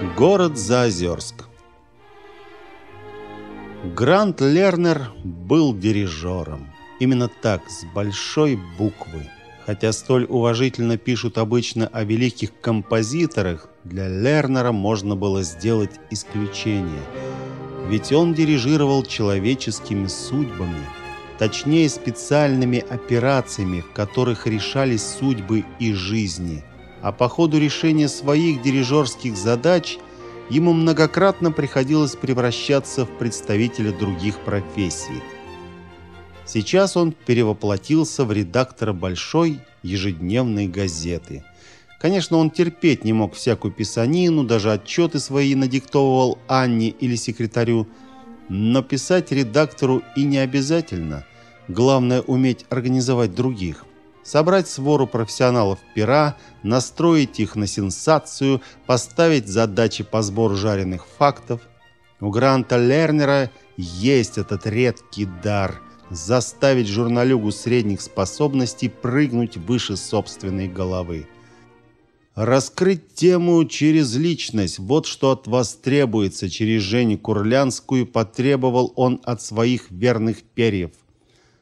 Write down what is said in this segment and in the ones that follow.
Город Заозерск Грант Лернер был дирижером. Именно так, с большой буквы. Хотя столь уважительно пишут обычно о великих композиторах, для Лернера можно было сделать исключение. Ведь он дирижировал человеческими судьбами, точнее специальными операциями, в которых решались судьбы и жизни. А по ходу решения своих дирижерских задач ему многократно приходилось превращаться в представителя других профессий – Сейчас он перевоплотился в редактора большой ежедневной газеты. Конечно, он терпеть не мог всякую писанину, даже отчеты свои надиктовывал Анне или секретарю. Но писать редактору и не обязательно. Главное уметь организовать других. Собрать свору профессионалов пера, настроить их на сенсацию, поставить задачи по сбору жареных фактов. У Гранта Лернера есть этот редкий дар – заставить журналюгу средних способностей прыгнуть выше собственной головы. Раскрыть тему через личность – вот что от вас требуется. Через Женю Курлянскую потребовал он от своих верных перьев.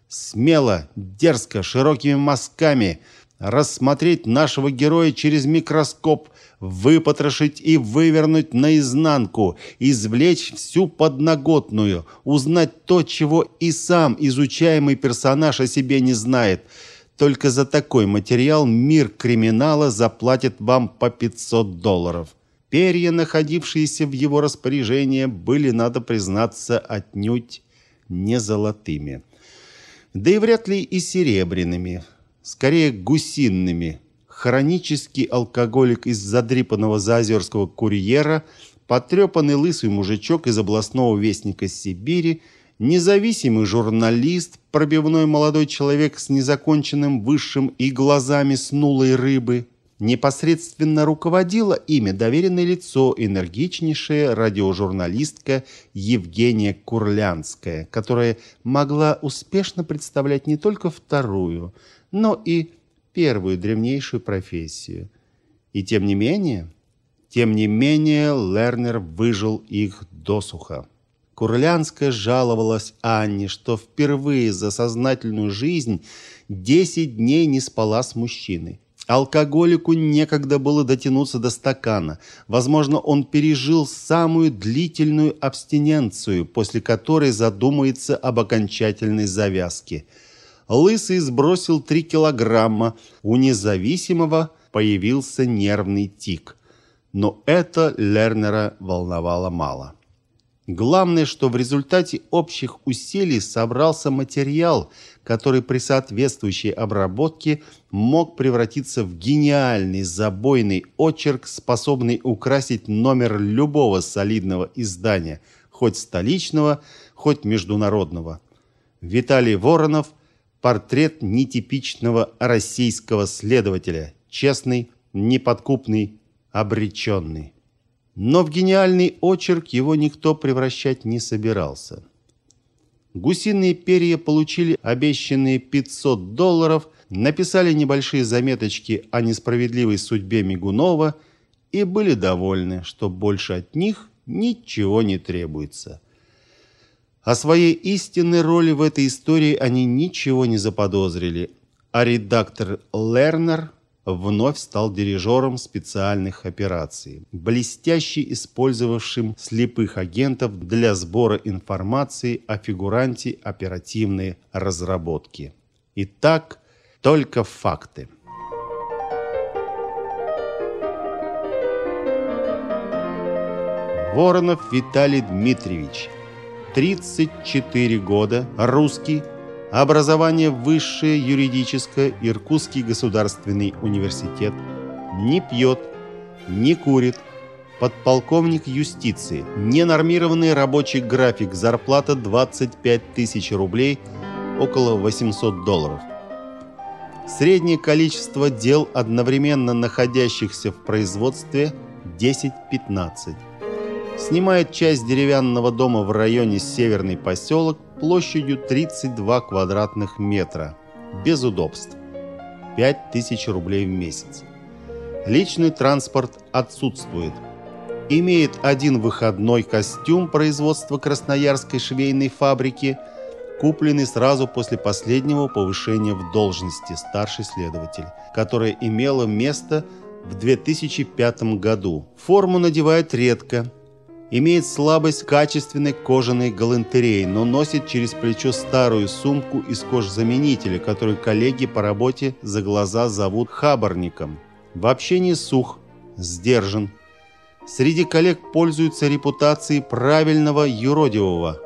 Смело, дерзко, широкими мазками рассмотреть нашего героя через микроскоп, выпотрошить и вывернуть наизнанку, извлечь всю подноготную, узнать то, чего и сам изучаемый персонаж о себе не знает. Только за такой материал мир криминала заплатит вам по 500 долларов. Перья, находившиеся в его распоряжении, были, надо признаться, отнюдь не золотыми. Да и вряд ли и серебряными, скорее гусиными – хронический алкоголик из задрипанного заозерского курьера, потрепанный лысый мужичок из областного вестника Сибири, независимый журналист, пробивной молодой человек с незаконченным высшим и глазами снулой рыбы. Непосредственно руководила ими доверенное лицо, энергичнейшая радиожурналистка Евгения Курлянская, которая могла успешно представлять не только вторую, но и первую древнейшую профессию. И тем не менее, тем не менее Лернер выжил их досуха. Курлянская жаловалась Анне, что впервые за сознательную жизнь 10 дней не спала с мужчиной. Алкоголику некогда было дотянуться до стакана. Возможно, он пережил самую длительную абстиненцию, после которой задумается об окончательной завязке – Лысый сбросил 3 килограмма. У независимого появился нервный тик. Но это Лернера волновало мало. Главное, что в результате общих усилий собрался материал, который при соответствующей обработке мог превратиться в гениальный забойный очерк, способный украсить номер любого солидного издания, хоть столичного, хоть международного. Виталий Воронов – портрет нетипичного российского следователя, честный, неподкупный, обреченный. Но в гениальный очерк его никто превращать не собирался. Гусиные перья получили обещанные 500 долларов, написали небольшие заметочки о несправедливой судьбе Мигунова и были довольны, что больше от них ничего не требуется. О своей истинной роли в этой истории они ничего не заподозрили, а редактор Лернер вновь стал дирижером специальных операций, блестяще использовавшим слепых агентов для сбора информации о фигуранте оперативной разработки. Итак, только факты. Воронов Виталий Дмитриевич – 34 года, русский, образование высшее юридическое, Иркутский государственный университет, не пьет, не курит, подполковник юстиции, ненормированный рабочий график, зарплата 25 тысяч рублей, около 800 долларов. Среднее количество дел, одновременно находящихся в производстве, 10-15 снимает часть деревянного дома в районе Северный поселок площадью 32 квадратных метра, без удобств. 5000 рублей в месяц. Личный транспорт отсутствует. имеет один выходной костюм производства Красноярской швейной фабрики, купленный сразу после последнего повышения в должности старший следователь, которое имело место в 2005 году. Форму надевает редко, имеет слабость качественной кожаной галантереи, но носит через плечо старую сумку из кожзаменителя, которую коллеги по работе за глаза зовут хабарником. В общении сух, сдержан, среди коллег пользуется репутацией правильного юродивого.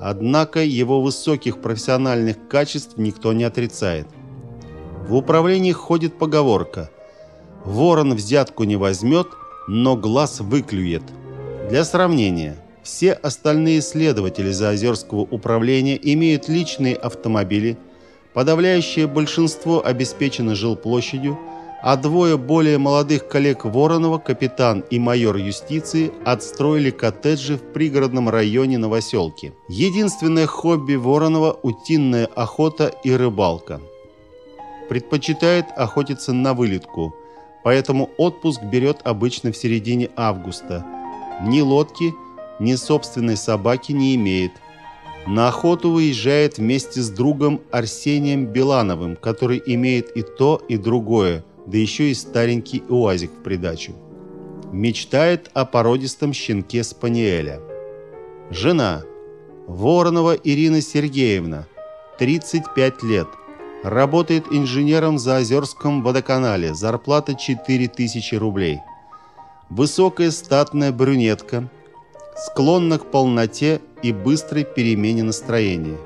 Однако его высоких профессиональных качеств никто не отрицает. В управлении ходит поговорка «Ворон взятку не возьмет, но глаз выклюет». Для сравнения, все остальные следователи Заозерского управления имеют личные автомобили, подавляющее большинство обеспечено жилплощадью, а двое более молодых коллег Воронова, капитан и майор юстиции, отстроили коттеджи в пригородном районе Новоселки. Единственное хобби Воронова – утиная охота и рыбалка. Предпочитает охотиться на вылетку, поэтому отпуск берет обычно в середине августа. Ни лодки, ни собственной собаки не имеет. На охоту выезжает вместе с другом Арсением Белановым, который имеет и то, и другое – да еще и старенький уазик в придачу. Мечтает о породистом щенке Спаниеля. Жена. Воронова Ирина Сергеевна. 35 лет. Работает инженером в Заозерском водоканале. Зарплата 4000 рублей. Высокая статная брюнетка. Склонна к полноте и быстрой перемене настроения.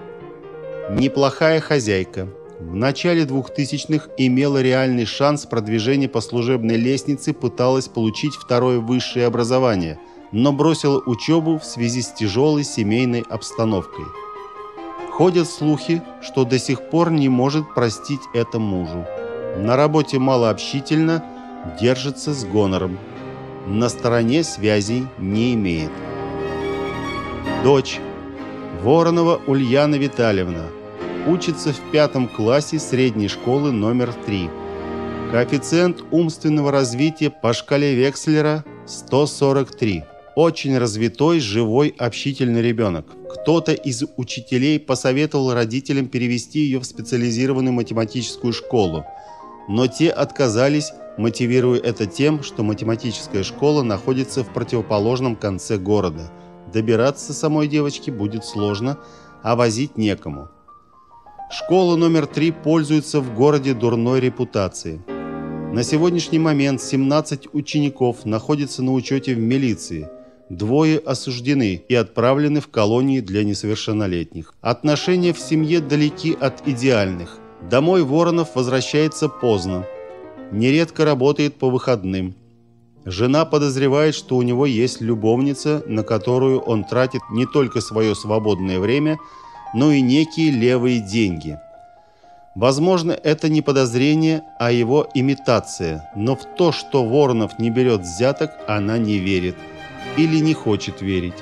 Неплохая хозяйка в начале 2000-х имела реальный шанс продвижения по служебной лестнице, пыталась получить второе высшее образование, но бросила учебу в связи с тяжелой семейной обстановкой. Ходят слухи, что до сих пор не может простить это мужу. На работе малообщительно, держится с гонором. На стороне связей не имеет. Дочь. Воронова Ульяна Витальевна учится в пятом классе средней школы номер 3. Коэффициент умственного развития по шкале Векслера 143. Очень развитой, живой, общительный ребенок. Кто-то из учителей посоветовал родителям перевести ее в специализированную математическую школу, но те отказались, мотивируя это тем, что математическая школа находится в противоположном конце города. Добираться самой девочке будет сложно, а возить некому. Школа номер 3 пользуется в городе дурной репутацией. На сегодняшний момент 17 учеников находятся на учете в милиции. Двое осуждены и отправлены в колонии для несовершеннолетних. Отношения в семье далеки от идеальных. Домой Воронов возвращается поздно. Нередко работает по выходным. Жена подозревает, что у него есть любовница, на которую он тратит не только свое свободное время – но и некие левые деньги. Возможно, это не подозрение, а его имитация, но в то, что Воронов не берет взяток, она не верит или не хочет верить.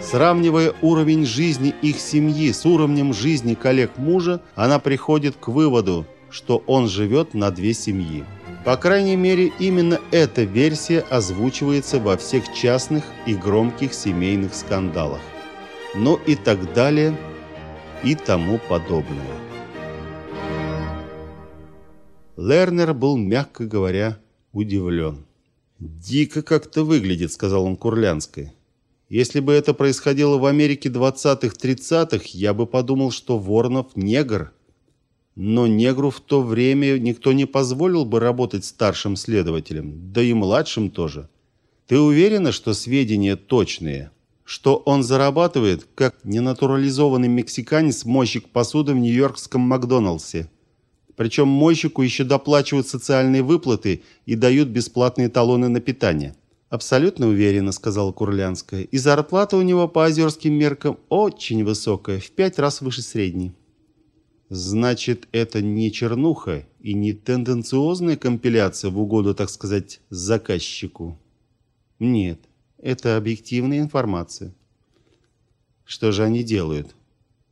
Сравнивая уровень жизни их семьи с уровнем жизни коллег мужа, она приходит к выводу, что он живет на две семьи. По крайней мере, именно эта версия озвучивается во всех частных и громких семейных скандалах ну и так далее и тому подобное. Лернер был, мягко говоря, удивлен. «Дико как-то выглядит», — сказал он Курлянской. «Если бы это происходило в Америке 20-30-х, я бы подумал, что Воронов негр. Но негру в то время никто не позволил бы работать старшим следователем, да и младшим тоже. Ты уверена, что сведения точные?» что он зарабатывает, как ненатурализованный мексиканец мойщик посуды в нью-йоркском Макдоналдсе. Причем мойщику еще доплачивают социальные выплаты и дают бесплатные талоны на питание. «Абсолютно уверенно», — сказала Курлянская. «И зарплата у него по озерским меркам очень высокая, в пять раз выше средней». «Значит, это не чернуха и не тенденциозная компиляция в угоду, так сказать, заказчику?» «Нет. Это объективная информация. Что же они делают?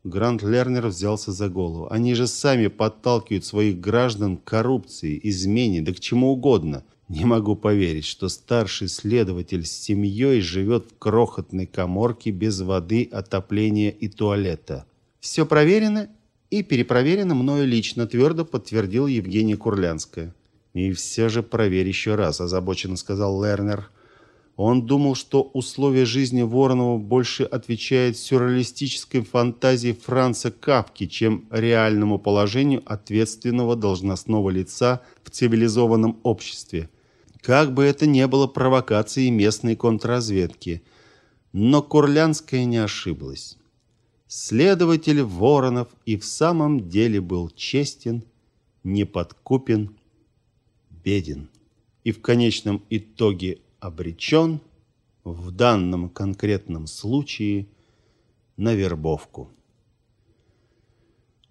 Грант Лернер взялся за голову. Они же сами подталкивают своих граждан к коррупции, измене, да к чему угодно. Не могу поверить, что старший следователь с семьей живет в крохотной каморке без воды, отопления и туалета. Все проверено и перепроверено мною лично, твердо подтвердила Евгения Курлянская. И все же проверь еще раз, озабоченно сказал Лернер. Он думал, что условия жизни Воронова больше отвечают сюрреалистической фантазии Франца Капки, чем реальному положению ответственного должностного лица в цивилизованном обществе. Как бы это ни было провокацией местной контрразведки, но Курлянская не ошиблась. Следователь Воронов и в самом деле был честен, неподкупен, беден и в конечном итоге обречен в данном конкретном случае на вербовку.